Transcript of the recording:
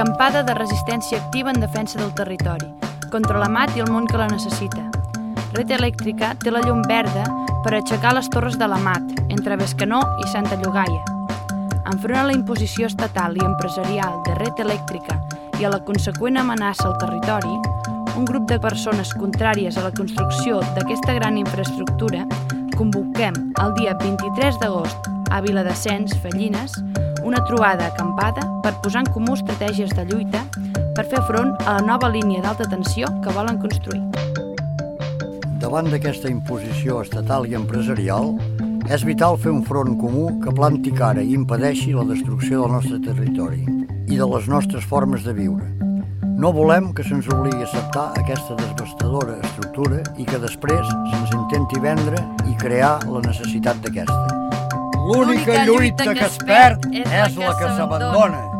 Acampada de resistència activa en defensa del territori, contra la mat i el món que la necessita. Red Elèctrica té la llum verda per aixecar les torres de la mat, entre Bescanó i Santa Llogaia. Enfront a la imposició estatal i empresarial de Red Elèctrica i a la conseqüent amenaça al territori, un grup de persones contràries a la construcció d'aquesta gran infraestructura convoquem el dia 23 d'agost a Viladescens, Fallines, una trobada acampada per posar en comú estratègies de lluita per fer front a la nova línia d'alta tensió que volen construir. Davant d'aquesta imposició estatal i empresarial, és vital fer un front comú que planti cara i impedeixi la destrucció del nostre territori i de les nostres formes de viure. No volem que se'ns obligui a acceptar aquesta devastadora estructura i que després se'ns intenti vendre i crear la necessitat d'aquesta. L'única lluita que es perd és la que s'abandona.